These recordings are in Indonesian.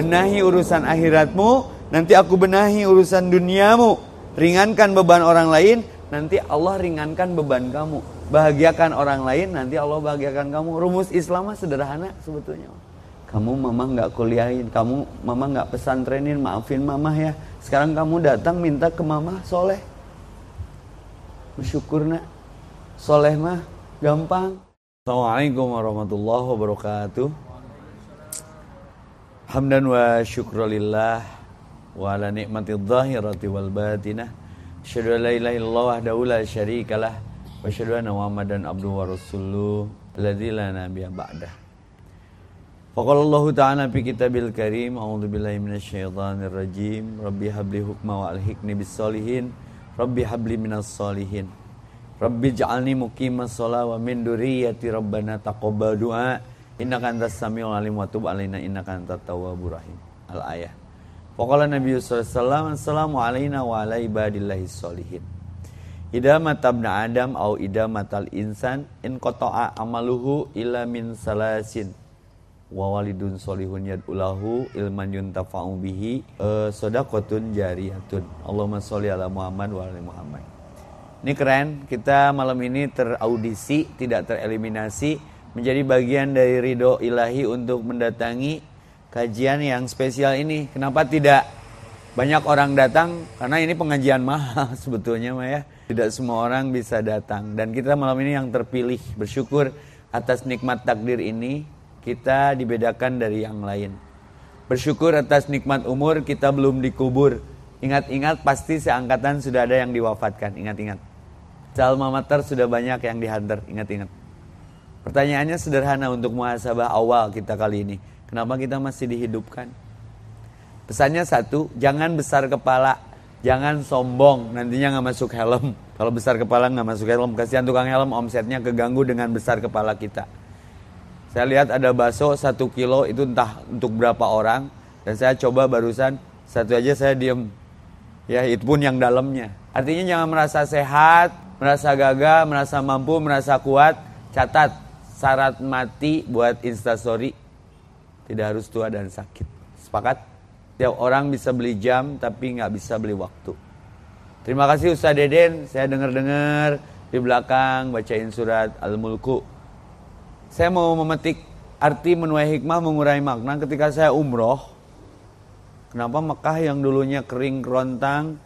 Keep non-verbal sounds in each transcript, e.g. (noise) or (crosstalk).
Benahi urusan akhiratmu, nanti aku benahi urusan duniamu. Ringankan beban orang lain, nanti Allah ringankan beban kamu. Bahagiakan orang lain, nanti Allah bahagiakan kamu. Rumus Islam sederhana sebetulnya. Kamu mama nggak kuliahin, kamu mama nggak pesantrenin, maafin mama ya. Sekarang kamu datang minta ke mama soleh. Bersyukur nak. Soleh mah gampang. Assalamualaikum warahmatullahi wabarakatuh. Hamdan wa syukrulillah wa ala nikmati dhahirati wal batinah. Asyhadu an la ilaha illallah wahdahu la syarikalah wa asyhadu anna Muhammadan abduhu wa rasuluh alladzi la nabiyya ba'dah. Faqala Allah Ta'ala fi kitabil karim A'udzu billahi minasyaitonir rajim Rabbi habli hukma wa alhiqni bis solihin Rabbi habli minas solihin Rabbi ja'alni muqimas sholah wa min duriyati rabbana taqabbal du'a innaka antas samiul alim wa tub alaina innaka antat tawwabur rahim. Al ayah. Faqala Nabi sallallahu alaihi wasallam assalamu alaina wa ala ibadillahi sholihin. Ida matabna Adam au ida matal insan in qata'a amaluhu ila min salasin wa walidun solihun yad'ulahu ilman yuntafa'u bihi uh, sodakotun jariyatun. Allahumma sholli ala Muhammad wa ala Muhammad. Ini keren, kita malam ini teraudisi, tidak tereliminasi, menjadi bagian dari ridho ilahi untuk mendatangi kajian yang spesial ini. Kenapa tidak banyak orang datang? Karena ini pengajian mahal (laughs) sebetulnya Maya. Tidak semua orang bisa datang. Dan kita malam ini yang terpilih, bersyukur atas nikmat takdir ini, kita dibedakan dari yang lain. Bersyukur atas nikmat umur, kita belum dikubur. Ingat-ingat pasti seangkatan sudah ada yang diwafatkan, ingat-ingat. Alma mater sudah banyak yang dihantar, ingat-ingat. Pertanyaannya sederhana untuk muhasabah awal kita kali ini. Kenapa kita masih dihidupkan? Pesannya satu, jangan besar kepala, jangan sombong, nantinya nggak masuk helm. Kalau besar kepala nggak masuk helm, kasihan tukang helm omsetnya keganggu dengan besar kepala kita. Saya lihat ada bakso satu kilo itu entah untuk berapa orang, dan saya coba barusan satu aja saya diem. Ya itu pun yang dalamnya. Artinya jangan merasa sehat, merasa gagah, merasa mampu, merasa kuat, catat syarat mati buat instastory tidak harus tua dan sakit. Sepakat? Tiap orang bisa beli jam tapi nggak bisa beli waktu. Terima kasih Ustaz Deden, saya dengar-dengar di belakang bacain surat Al-Mulku. Saya mau memetik arti menuai hikmah mengurai makna ketika saya umroh. Kenapa Mekah yang dulunya kering kerontang,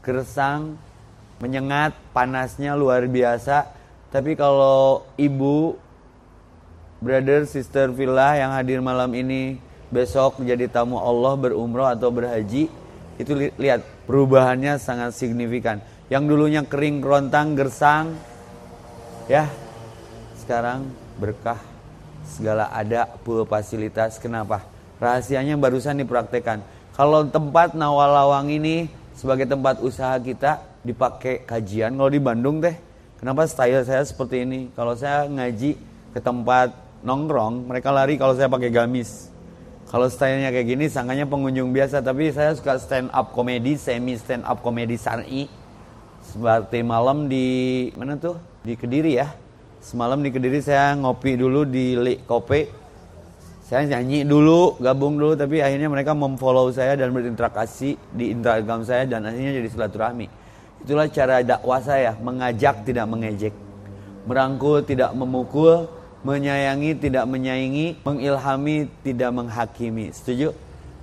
gersang, menyengat, panasnya luar biasa. Tapi kalau ibu, brother, sister villa yang hadir malam ini besok menjadi tamu Allah berumroh atau berhaji, itu li lihat perubahannya sangat signifikan. Yang dulunya kering, kerontang, gersang, ya sekarang berkah segala ada full fasilitas. Kenapa? Rahasianya barusan dipraktekkan. Kalau tempat Nawalawang ini sebagai tempat usaha kita, dipakai kajian. Kalau di Bandung teh, kenapa style saya seperti ini? Kalau saya ngaji ke tempat nongkrong, mereka lari kalau saya pakai gamis. Kalau stylenya kayak gini, sangkanya pengunjung biasa. Tapi saya suka stand up komedi, semi stand up komedi sari. Seperti malam di mana tuh? Di Kediri ya. Semalam di Kediri saya ngopi dulu di Lik Kopi. Saya nyanyi dulu, gabung dulu, tapi akhirnya mereka memfollow saya dan berinteraksi di Instagram saya dan akhirnya jadi silaturahmi. Itulah cara dakwah saya, mengajak tidak mengejek. Merangkul tidak memukul, menyayangi tidak menyaingi, mengilhami tidak menghakimi. Setuju?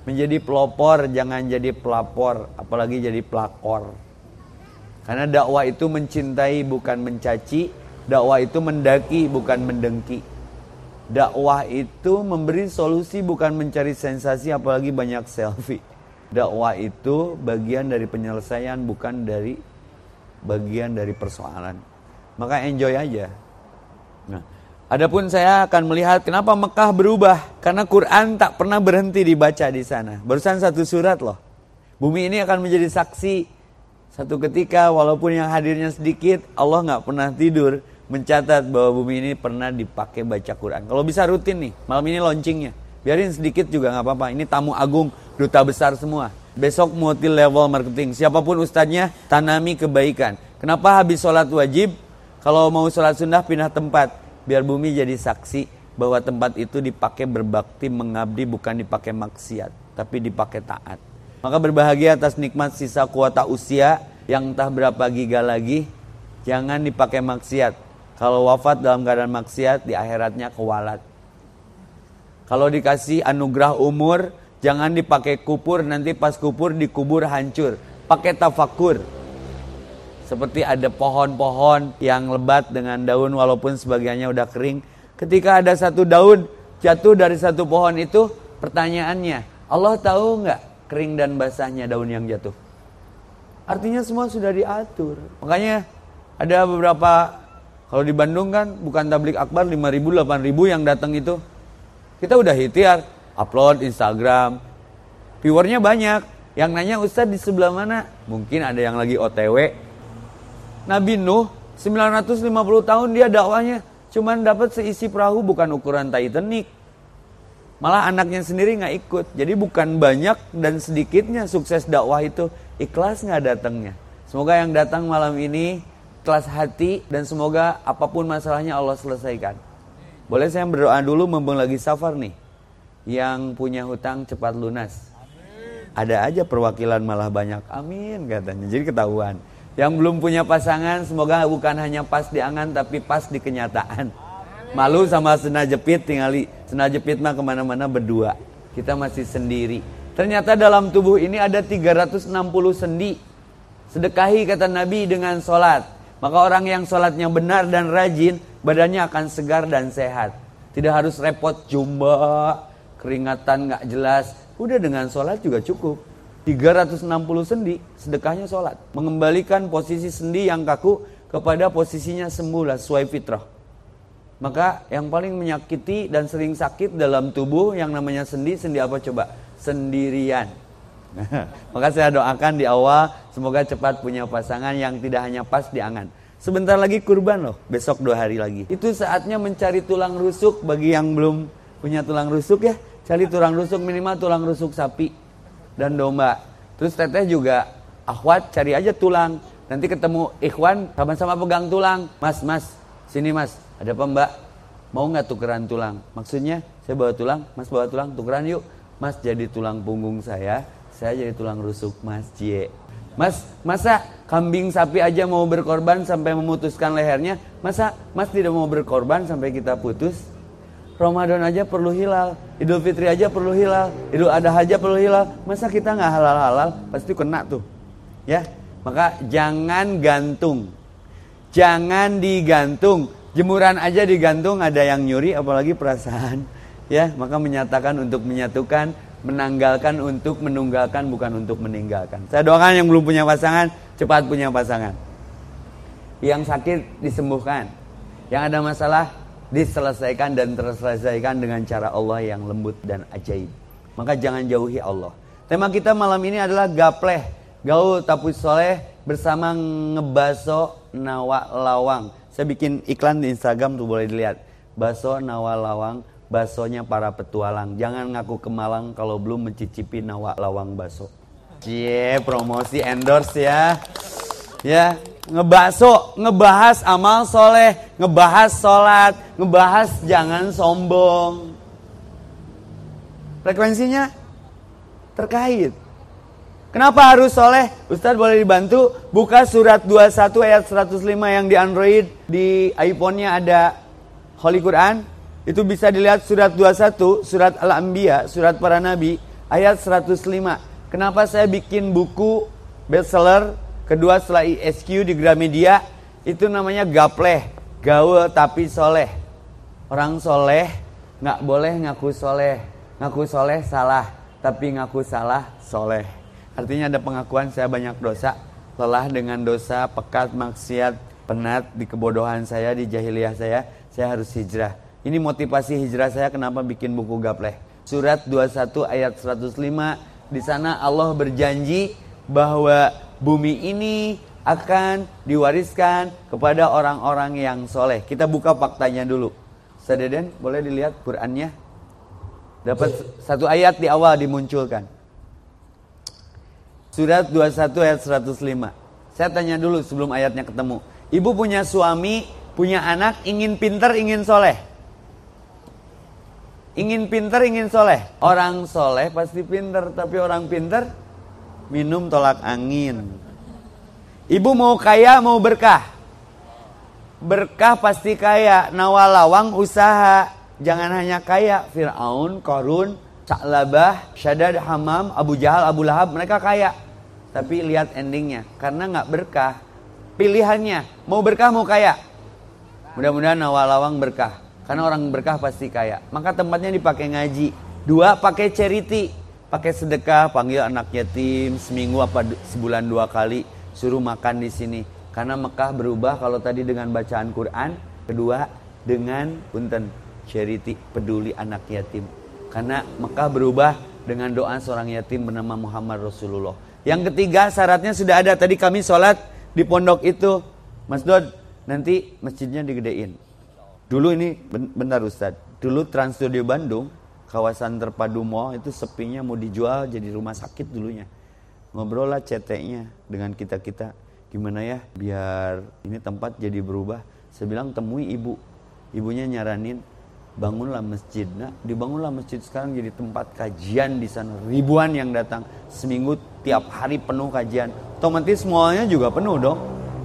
Menjadi pelopor jangan jadi pelapor, apalagi jadi pelakor. Karena dakwah itu mencintai bukan mencaci, dakwah itu mendaki bukan mendengki. Dakwah itu memberi solusi bukan mencari sensasi apalagi banyak selfie. Dakwah itu bagian dari penyelesaian bukan dari bagian dari persoalan. Maka enjoy aja. Nah, adapun saya akan melihat kenapa Mekah berubah karena Quran tak pernah berhenti dibaca di sana. Barusan satu surat loh. Bumi ini akan menjadi saksi satu ketika walaupun yang hadirnya sedikit Allah nggak pernah tidur mencatat bahwa bumi ini pernah dipakai baca Quran. Kalau bisa rutin nih, malam ini launchingnya. Biarin sedikit juga nggak apa-apa. Ini tamu agung, duta besar semua. Besok multi level marketing. Siapa pun ustadznya, tanami kebaikan. Kenapa habis sholat wajib? Kalau mau sholat sunnah pindah tempat. Biar bumi jadi saksi bahwa tempat itu dipakai berbakti mengabdi bukan dipakai maksiat tapi dipakai taat maka berbahagia atas nikmat sisa kuota usia yang entah berapa giga lagi jangan dipakai maksiat kalau wafat dalam keadaan maksiat di akhiratnya kewalat kalau dikasih anugerah umur jangan dipakai kupur nanti pas kupur dikubur hancur pakai tafakur seperti ada pohon-pohon yang lebat dengan daun walaupun sebagiannya udah kering Ketika ada satu daun jatuh dari satu pohon itu, pertanyaannya, Allah tahu nggak kering dan basahnya daun yang jatuh? Artinya semua sudah diatur. Makanya ada beberapa kalau di Bandung kan bukan tablik akbar 5 ribu 8 ribu yang datang itu. Kita udah hitiar, upload Instagram. Viewernya banyak. Yang nanya Ustadz di sebelah mana? Mungkin ada yang lagi OTW. Nabi Nuh 950 tahun dia dakwanya Cuman dapat seisi perahu bukan ukuran Titanic. Malah anaknya sendiri nggak ikut. Jadi bukan banyak dan sedikitnya sukses dakwah itu ikhlas nggak datangnya. Semoga yang datang malam ini kelas hati dan semoga apa pun masalahnya Allah selesaikan. Boleh saya berdoa dulu mumpung lagi safar nih. Yang punya hutang cepat lunas. Ada aja perwakilan malah banyak. Amin katanya. Jadi ketahuan. Yang belum punya pasangan semoga bukan hanya pas di angan tapi pas di kenyataan. Malu sama sena jepit tinggali sena jepit mah ke mana-mana berdua. Kita masih sendiri. Ternyata dalam tubuh ini ada 360 sendi. Sedekahi kata Nabi dengan sholat. Maka orang yang sholatnya benar dan rajin, badannya akan segar dan sehat. Tidak harus repot jumba, keringatan nggak jelas. Udah dengan sholat juga cukup. 360 sendi, sedekahnya sholat. Mengembalikan posisi sendi yang kaku kepada posisinya semula sesuai fitrah. Maka yang paling menyakiti dan sering sakit dalam tubuh yang namanya sendi, sendi apa coba? Sendirian. (laughs) Maka saya doakan di awal semoga cepat punya pasangan yang tidak hanya pas di angan. Sebentar lagi kurban loh, besok dua hari lagi. Itu saatnya mencari tulang rusuk bagi yang belum punya tulang rusuk ya. Cari tulang rusuk minimal tulang rusuk sapi dan domba. Terus teteh juga akhwat cari aja tulang. Nanti ketemu ikhwan sama-sama pegang tulang. Mas, mas, sini mas, ada apa mbak? Mau nggak tukeran tulang? Maksudnya saya bawa tulang, mas bawa tulang, tukeran yuk. Mas jadi tulang punggung saya, saya jadi tulang rusuk mas Cie. Mas, masa kambing sapi aja mau berkorban sampai memutuskan lehernya? Masa mas tidak mau berkorban sampai kita putus? Ramadan aja perlu hilal, Idul Fitri aja perlu hilal, Idul Adha aja perlu hilal. Masa kita nggak halal-halal? Pasti kena tuh. Ya, maka jangan gantung. Jangan digantung. Jemuran aja digantung ada yang nyuri apalagi perasaan. (laughs) Ya, maka menyatakan untuk menyatukan, menanggalkan untuk menunggalkan bukan untuk meninggalkan. Saya doakan yang belum punya pasangan cepat punya pasangan. Yang sakit disembuhkan. Yang ada masalah diselesaikan dan terselesaikan dengan cara Allah yang lembut dan ajaib. Maka jangan jauhi Allah. Tema kita malam ini adalah gapleh, gaul tapi soleh bersama ngebaso nawa lawang. Saya bikin iklan di Instagram tuh boleh dilihat. Baso nawa lawang, basonya para petualang. Jangan ngaku ke Malang kalau belum mencicipi nawa lawang baso. Cie, promosi endorse ya. Ya, ngebaso, ngebahas amal soleh, ngebahas sholat, ngebahas jangan sombong. Frekuensinya terkait. Kenapa harus soleh? Ustadz boleh dibantu buka surat 21 ayat 105 yang di Android, di iPhone-nya ada Holy Quran. Itu bisa dilihat surat 21, surat Al-Anbiya, surat para nabi, ayat 105. Kenapa saya bikin buku bestseller Kedua setelah ISQ di Gramedia itu namanya gapleh, gaul tapi soleh. Orang soleh nggak boleh ngaku soleh, ngaku soleh salah, tapi ngaku salah soleh. Artinya ada pengakuan saya banyak dosa, lelah dengan dosa, pekat, maksiat, penat di kebodohan saya, di jahiliyah saya, saya harus hijrah. Ini motivasi hijrah saya kenapa bikin buku gapleh. Surat 21 ayat 105 di sana Allah berjanji bahwa bumi ini akan diwariskan kepada orang-orang yang soleh. Kita buka faktanya dulu. Sadeden, boleh dilihat Qurannya? Dapat satu ayat di awal dimunculkan. Surat 21 ayat 105. Saya tanya dulu sebelum ayatnya ketemu. Ibu punya suami, punya anak, ingin pinter, ingin soleh. Ingin pinter, ingin soleh. Orang soleh pasti pinter, tapi orang pinter minum tolak angin. Ibu mau kaya, mau berkah. Berkah pasti kaya, nawalawang usaha. Jangan hanya kaya, Fir'aun, Korun, Sa'labah, Syadad, Hamam, Abu Jahal, Abu Lahab, mereka kaya. Tapi lihat endingnya, karena nggak berkah. Pilihannya, mau berkah, mau kaya. Mudah-mudahan nawalawang berkah. Karena orang berkah pasti kaya. Maka tempatnya dipakai ngaji. Dua, pakai charity. Pakai sedekah, panggil anak yatim seminggu apa sebulan dua kali. Suruh makan di sini. Karena Mekah berubah kalau tadi dengan bacaan Quran. Kedua, dengan punten charity, peduli anak yatim. Karena Mekah berubah dengan doa seorang yatim bernama Muhammad Rasulullah. Yang ketiga syaratnya sudah ada. Tadi kami sholat di pondok itu. Mas Dod, nanti masjidnya digedein. Dulu ini benar Ustaz. Dulu Trans Studio Bandung, kawasan terpadu mall itu sepinya mau dijual jadi rumah sakit dulunya. Ngobrol lah ceteknya dengan kita-kita. Gimana ya biar ini tempat jadi berubah. Saya bilang temui ibu. Ibunya nyaranin bangunlah masjid. Nah, dibangunlah masjid sekarang jadi tempat kajian di sana. Ribuan yang datang seminggu tiap hari penuh kajian. Otomatis semuanya juga penuh dong.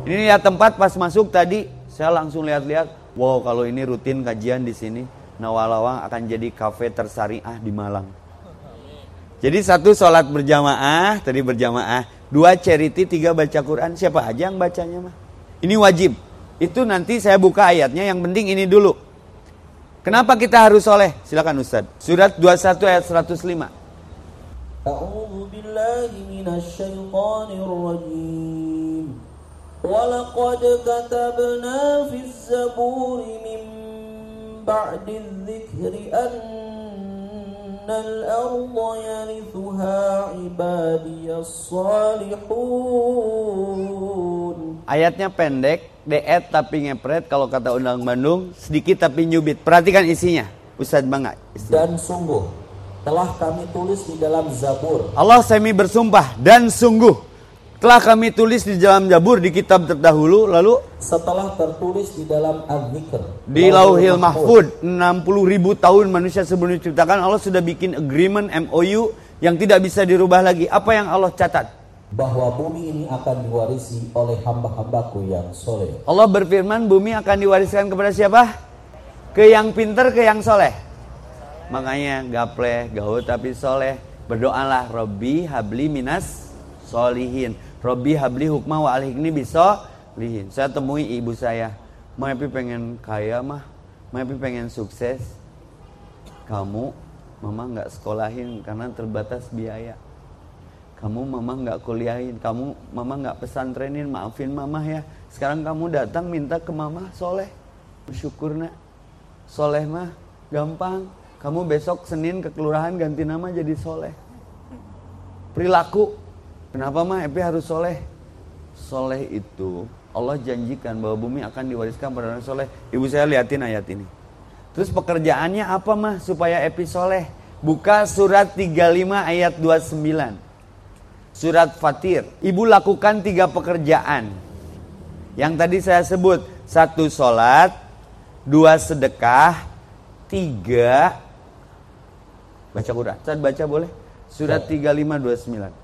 Ini lihat tempat pas masuk tadi saya langsung lihat-lihat wow kalau ini rutin kajian di sini, Nawalawang akan jadi kafe tersariah di Malang. Jadi satu sholat berjamaah, tadi berjamaah, dua charity, tiga baca Quran. Siapa aja yang bacanya mah? Ini wajib. Itu nanti saya buka ayatnya. Yang penting ini dulu. Kenapa kita harus soleh? Silakan Ustaz. Surat 21 ayat 105. A'udzu billahi minasyaitonir rajim. ولقد كتبنا في الزبور من بعد الذكر أن الأرض يرثها عبادي الصالحون Ayatnya pendek, deet tapi ngepret kalau kata undang Bandung, sedikit tapi nyubit. Perhatikan isinya, Ustadz Bangga. Dan sungguh telah kami tulis di dalam Zabur. Allah semi bersumpah dan sungguh telah kami tulis di dalam Jabur di kitab terdahulu lalu setelah tertulis di dalam Al-Zikr di Lauhil Mahfud 60 ribu tahun manusia sebelum diciptakan Allah sudah bikin agreement MOU yang tidak bisa dirubah lagi. Apa yang Allah catat? Bahwa bumi ini akan diwarisi oleh hamba-hambaku yang soleh. Allah berfirman bumi akan diwariskan kepada siapa? Ke yang pinter ke yang soleh. Makanya gaple gaul tapi soleh. Berdoalah Robbi habli minas solihin Robi habli hukmah wa alhikni bisa lihin. Saya temui ibu saya. Mapi pengen kaya mah. Mapi pengen sukses. Kamu, mama nggak sekolahin karena terbatas biaya. Kamu mama nggak kuliahin. Kamu mama nggak pesantrenin. Maafin mama ya. Sekarang kamu datang minta ke mama soleh. Bersyukur nak. Soleh mah gampang. Kamu besok Senin ke kelurahan ganti nama jadi soleh. Perilaku Kenapa mah Epi harus soleh? Soleh itu Allah janjikan bahwa bumi akan diwariskan pada orang soleh. Ibu saya liatin ayat ini. Terus pekerjaannya apa mah supaya Epi soleh? Buka surat 35 ayat 29. Surat Fatir. Ibu lakukan tiga pekerjaan. Yang tadi saya sebut. Satu solat. Dua sedekah. Tiga. Baca Quran. Saat baca boleh? Surat 35 29.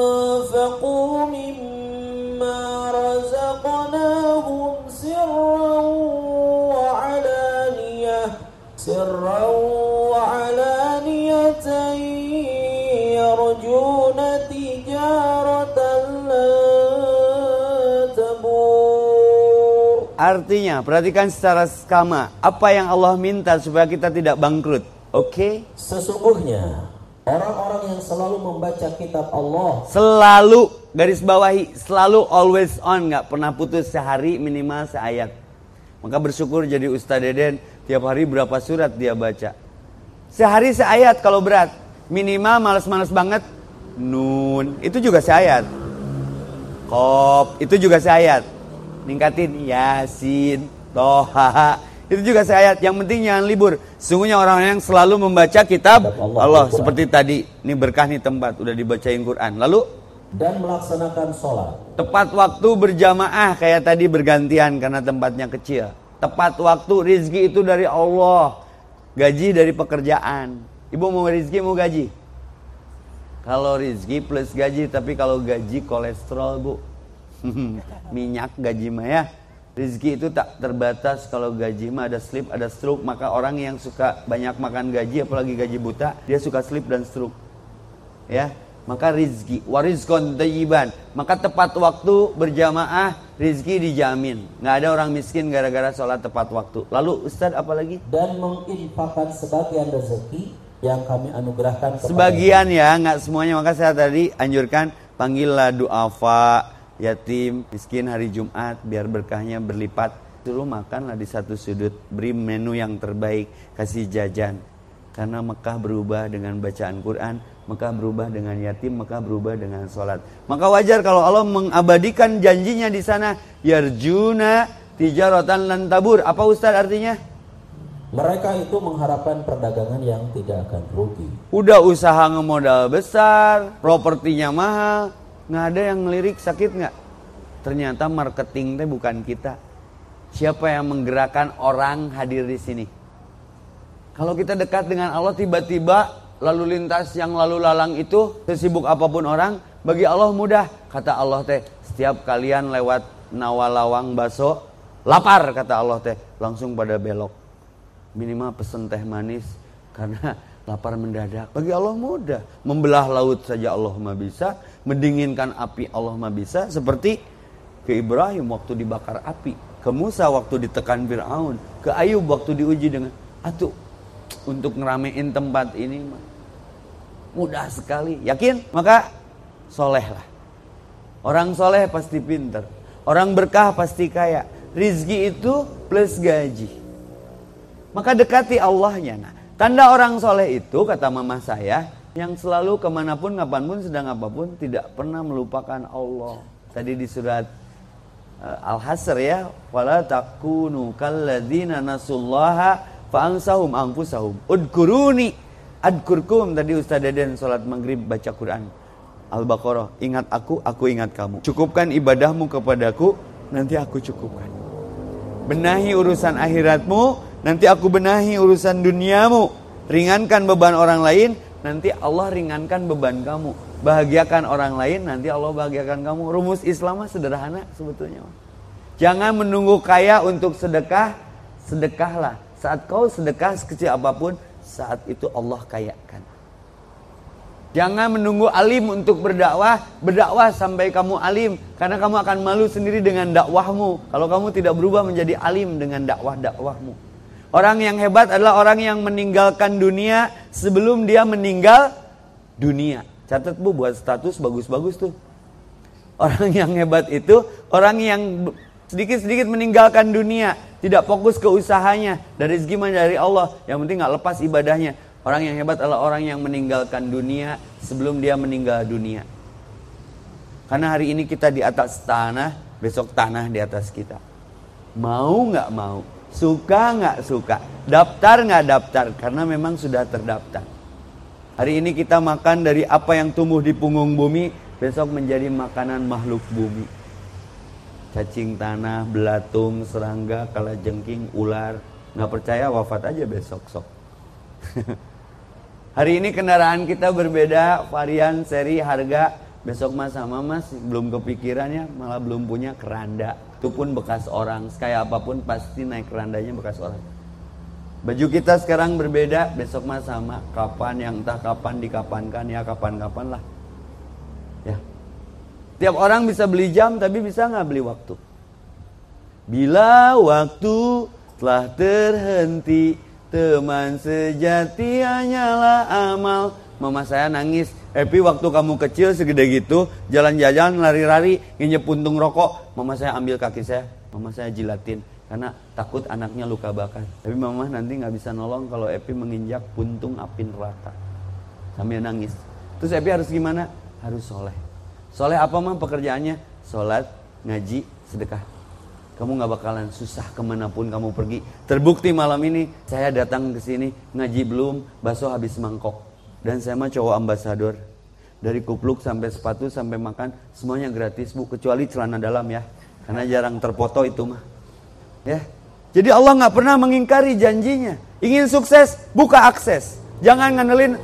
Artinya, perhatikan secara skama apa yang Allah minta supaya kita tidak bangkrut. Oke? Okay? Sesungguhnya orang-orang yang selalu membaca kitab Allah selalu garis bawahi, selalu always on, nggak pernah putus sehari minimal seayat. Maka bersyukur jadi Ustadz Deden tiap hari berapa surat dia baca. Sehari seayat kalau berat minimal males-males banget nun itu juga seayat kop itu juga seayat ningkatin yasin toha Itu juga saya ayat. Yang penting jangan libur. Sungguhnya orang yang selalu membaca kitab Allah, Allah. Seperti tadi. Ini berkah nih tempat. Udah dibacain Quran. Lalu dan melaksanakan sholat tepat waktu berjamaah. Kayak tadi bergantian karena tempatnya kecil. Tepat waktu rizki itu dari Allah. Gaji dari pekerjaan. Ibu mau rizki mau gaji? Kalau rizki plus gaji. Tapi kalau gaji kolesterol bu. (laughs) Minyak gaji mah ya. Rizki itu tak terbatas kalau gaji mah ada slip, ada stroke. Maka orang yang suka banyak makan gaji, apalagi gaji buta, dia suka slip dan stroke. Ya, maka rizki, warizkon tayyiban. Maka tepat waktu berjamaah, rizki dijamin. Nggak ada orang miskin gara-gara sholat tepat waktu. Lalu Ustadz apa lagi? dan menginfakkan sebagian rezeki yang kami anugerahkan Sebagian ya, nggak semuanya. Maka saya tadi anjurkan panggillah duafa, yatim, miskin hari Jumat biar berkahnya berlipat. Suruh makanlah di satu sudut, beri menu yang terbaik, kasih jajan. Karena Mekah berubah dengan bacaan Quran, Mekah berubah dengan yatim, Mekah berubah dengan sholat. Maka wajar kalau Allah mengabadikan janjinya di sana, yarjuna tijaratan lan tabur. Apa Ustaz artinya? mereka itu mengharapkan perdagangan yang tidak akan rugi Udah usaha ngemodal besar, propertinya mahal, nggak ada yang ngelirik sakit nggak? Ternyata marketing teh bukan kita. Siapa yang menggerakkan orang hadir di sini? Kalau kita dekat dengan Allah tiba-tiba lalu lintas yang lalu lalang itu sesibuk apa pun orang bagi Allah mudah. Kata Allah teh setiap kalian lewat nawalawang baso lapar kata Allah teh langsung pada belok minimal pesen teh manis karena (laughs) lapar mendadak. Bagi Allah mudah. Membelah laut saja Allah mah bisa, mendinginkan api Allah mah bisa seperti ke Ibrahim waktu dibakar api, ke Musa waktu ditekan Firaun, ke Ayub waktu diuji dengan atuh untuk ngeramein tempat ini mah mudah sekali. Yakin? Maka solehlah. Orang soleh pasti pinter. Orang berkah pasti kaya. Rizki itu plus gaji. Maka dekati Allahnya. Nah, tanda orang soleh itu kata mama saya yang selalu ke mana pun, kapan pun, sedang apa pun tidak pernah melupakan Allah. Tadi di surat uh, Al-Hasr ya, wala takunu kalladzina nasullaha fa'ansahum anfusahum. Udkuruni adkurkum tadi Ustaz Deden salat maghrib baca Quran. Al-Baqarah, ingat aku, aku ingat kamu. Cukupkan ibadahmu kepadaku, nanti aku cukupkan. Benahi urusan akhiratmu, nanti aku benahi urusan duniamu. Ringankan beban orang lain, nanti Allah ringankan beban kamu. Bahagiakan orang lain, nanti Allah bahagiakan kamu. Rumus Islam sederhana sebetulnya. Jangan menunggu kaya untuk sedekah, sedekahlah. Saat kau sedekah sekecil apa pun, saat itu Allah kayakan. Jangan menunggu alim untuk berdakwah, berdakwah sampai kamu alim karena kamu akan malu sendiri dengan dakwahmu kalau kamu tidak berubah menjadi alim dengan dakwah-dakwahmu. Orang yang hebat adalah orang yang meninggalkan dunia sebelum dia meninggal dunia. Catat Bu buat status bagus-bagus tuh. Orang yang hebat itu orang yang sedikit-sedikit meninggalkan dunia, tidak fokus ke usahanya, dari rezeki dari Allah. Yang penting nggak lepas ibadahnya. Orang yang hebat adalah orang yang meninggalkan dunia sebelum dia meninggal dunia. Karena hari ini kita di atas tanah, besok tanah di atas kita. Mau nggak mau, suka nggak suka, daftar nggak daftar, karena memang sudah terdaftar. Hari ini kita makan dari apa yang tumbuh di punggung bumi, besok menjadi makanan makhluk bumi. Cacing tanah, belatung, serangga, kalajengking, ular. Nggak percaya wafat aja besok sok. (laughs) Hari ini kendaraan kita berbeda, varian, seri, harga. Besok mas sama mas belum kepikirannya, malah belum punya keranda. Itu pun bekas orang, kayak apa pun pasti naik kerandanya bekas orang. Baju kita sekarang berbeda, besok mas sama. Kapan yang entah kapan dikapankan ya kapan-kapan lah. Ya. Tiap orang bisa beli jam tapi bisa nggak beli waktu? Bila waktu telah terhenti, teman sejati hanyalah amal. Mama saya nangis. Epi waktu kamu kecil segede gitu, jalan-jalan lari-lari, nginjek puntung rokok. Mama saya ambil kaki saya, mama saya jilatin karena takut anaknya luka bakar. Tapi mama nanti nggak bisa nolong kalau Epi menginjak puntung api neraka. Sambil nangis. Terus Epi harus gimana? Harus soleh. Soleh apa mah pekerjaannya? Sholat, ngaji, sedekah. kamu nggak bakalan susah ke mana pun kamu pergi. Terbukti malam ini saya datang ke sini ngaji belum, bakso habis mangkok. Dan saya mah cowok ambasador. Dari kupluk sampai sepatu sampai makan semuanya gratis bu, kecuali celana dalam ya, karena jarang terfoto itu mah. Ya, jadi Allah nggak pernah mengingkari janjinya. Ingin sukses, buka akses. Jangan ngandelin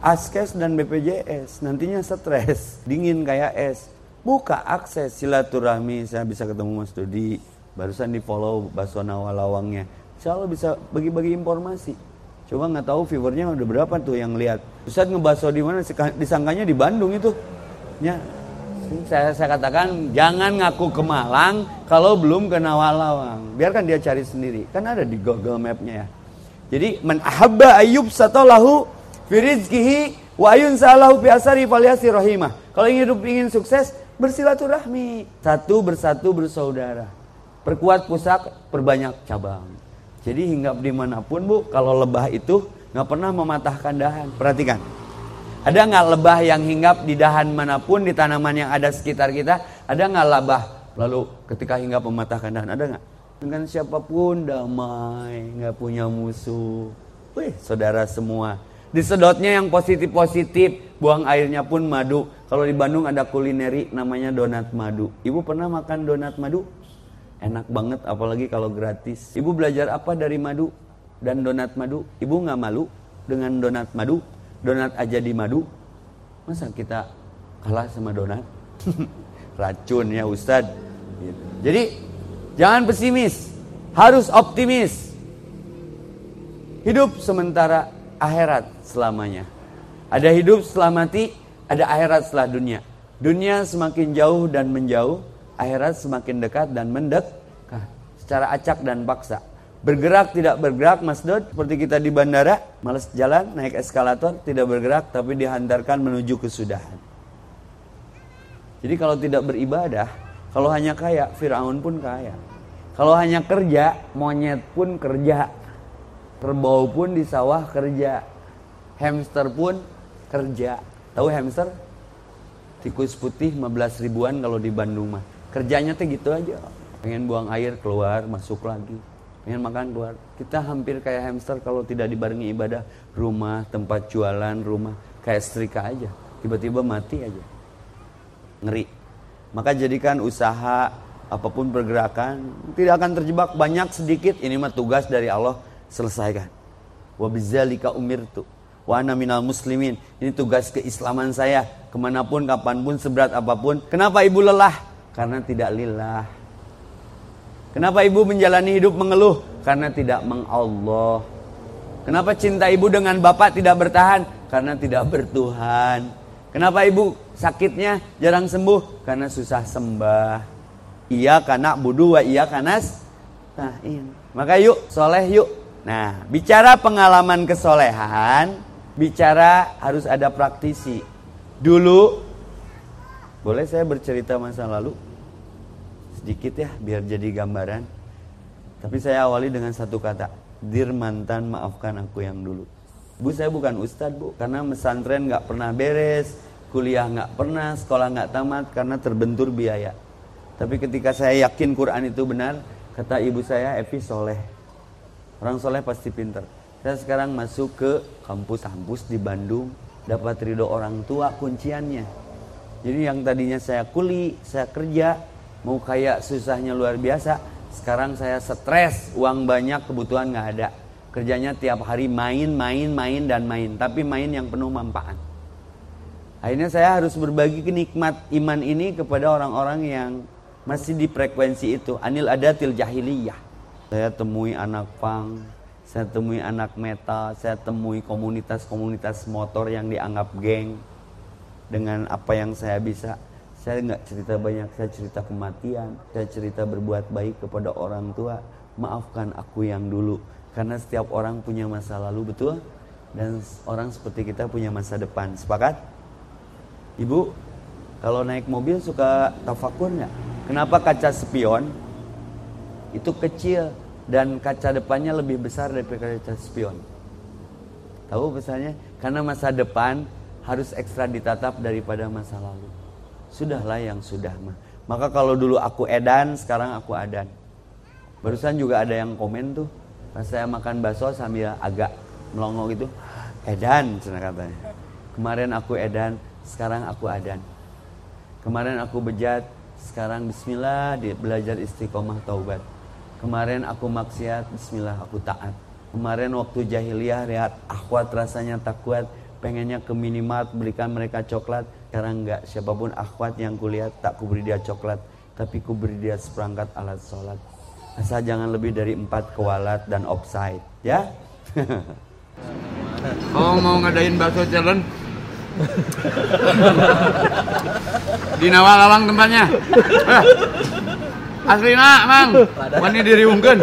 Askes dan BPJS nantinya stres, dingin kayak es. Buka akses silaturahmi, saya bisa ketemu Mas Dodi, barusan di follow Basona Walawangnya. Insya Allah bisa bagi-bagi informasi. Coba nggak tahu viewernya udah berapa tuh yang lihat. Ustaz ngebaso di mana? Disangkanya di Bandung itu. Ya, saya, saya katakan jangan ngaku ke Malang kalau belum ke Nawalawang. Biarkan dia cari sendiri. Kan ada di Google Map-nya ya. Jadi man ahabba ayyub satalahu Firizkihi wa ayun salahu fi asari rahimah. Kalau ingin hidup ingin sukses, bersilaturahmi. Satu bersatu bersaudara. Perkuat pusat, perbanyak cabang. Jadi hinggap di mana pun bu, kalau lebah itu nggak pernah mematahkan dahan. Perhatikan. Ada nggak lebah yang hinggap di dahan mana pun di tanaman yang ada sekitar kita? Ada nggak lebah lalu ketika hinggap mematahkan dahan? Ada nggak? Dengan siapa pun damai, nggak punya musuh. Wih, saudara semua. Disedotnya yang positif-positif, buang airnya pun madu. Kalau di Bandung ada kulineri namanya donat madu. Ibu pernah makan donat madu? Enak banget apalagi kalau gratis. Ibu belajar apa dari madu dan donat madu? Ibu nggak malu dengan donat madu? Donat aja di madu? Masa kita kalah sama donat? (laughs) Racun ya Ustadz. Gitu. Jadi jangan pesimis, harus optimis. Hidup sementara akhirat selamanya. Ada hidup setelah mati, ada akhirat setelah dunia. Dunia semakin jauh dan menjauh, akhirat semakin dekat dan mendekat. Secara acak dan paksa. Bergerak tidak bergerak Mas Dod seperti kita di bandara males jalan naik eskalator tidak bergerak tapi dihantarkan menuju kesudahan. Jadi kalau tidak beribadah, kalau hanya kaya, Firaun pun kaya. Kalau hanya kerja, monyet pun kerja. Kerbau pun di sawah kerja. Hamster pun kerja. Tahu hamster? Tikus putih 15 ribuan kalau di Bandung mah. Kerjanya tuh gitu aja. Pengen buang air keluar, masuk lagi. Pengen makan keluar. Kita hampir kayak hamster kalau tidak dibarengi ibadah. Rumah, tempat jualan, rumah. Kayak setrika aja. Tiba-tiba mati aja. Ngeri. Maka jadikan usaha apa pun pergerakan tidak akan terjebak banyak sedikit ini mah tugas dari Allah selesaikan. Wa bidzalika umirtu wa ana minal muslimin. Ini tugas keislaman saya ke mana pun, kapan pun, seberat apa pun. Kenapa ibu lelah? Karena tidak lillah. Kenapa ibu menjalani hidup mengeluh? Karena tidak mengallah. Kenapa cinta ibu dengan bapak tidak bertahan? Karena tidak bertuhan. Kenapa ibu sakitnya jarang sembuh? Karena susah sembah. Iya karena budu wa iya kanas. Nah, iya. Maka yuk soleh yuk Nah, bicara pengalaman kesolehan, bicara harus ada praktisi. Dulu, boleh saya bercerita masa lalu? Sedikit ya, biar jadi gambaran. Tapi saya awali dengan satu kata. Dir mantan maafkan aku yang dulu. Bu, saya bukan ustadz bu, karena mesantren nggak pernah beres, kuliah nggak pernah, sekolah nggak tamat karena terbentur biaya. Tapi ketika saya yakin Quran itu benar, kata ibu saya, Evi soleh Orang soleh pasti pinter. Saya sekarang masuk ke kampus-kampus di Bandung, dapat ridho orang tua kunciannya. Jadi yang tadinya saya kuli, saya kerja, mau kayak susahnya luar biasa, sekarang saya stres, uang banyak, kebutuhan nggak ada. Kerjanya tiap hari main, main, main, dan main. Tapi main yang penuh manfaat. Akhirnya saya harus berbagi kenikmat iman ini kepada orang-orang yang masih di frekuensi itu. Anil adatil jahiliyah saya temui anak pang, saya temui anak metal, saya temui komunitas-komunitas motor yang dianggap geng dengan apa yang saya bisa. Saya nggak cerita banyak, saya cerita kematian, saya cerita berbuat baik kepada orang tua. Maafkan aku yang dulu, karena setiap orang punya masa lalu betul, dan orang seperti kita punya masa depan. Sepakat? Ibu, kalau naik mobil suka tafakur nggak? Kenapa kaca spion itu kecil dan kaca depannya lebih besar daripada kaca spion. Tahu pesannya? Karena masa depan harus ekstra ditatap daripada masa lalu. Sudahlah yang sudah mah. Maka kalau dulu aku edan, sekarang aku adan. Barusan juga ada yang komen tuh, pas saya makan bakso sambil agak melongo gitu, edan, cina katanya. Kemarin aku edan, sekarang aku adan. Kemarin aku bejat, sekarang bismillah belajar istiqomah taubat. Kemarin aku maksiat, bismillah aku taat. Kemarin waktu jahiliyah lihat akhwat rasanya tak kuat, pengennya ke minimat berikan mereka coklat. Sekarang enggak, siapa pun akhwat yang kulihat tak kuberi dia coklat, tapi kuberi dia seperangkat alat sholat. Asal jangan lebih dari empat kewalat dan offside, ya. (laughs) Oh mau ngadain bakso challenge? (laughs) Di Nawalawang tempatnya. (laughs) Eh, Asli nak, Mang. Wani diriungkeun.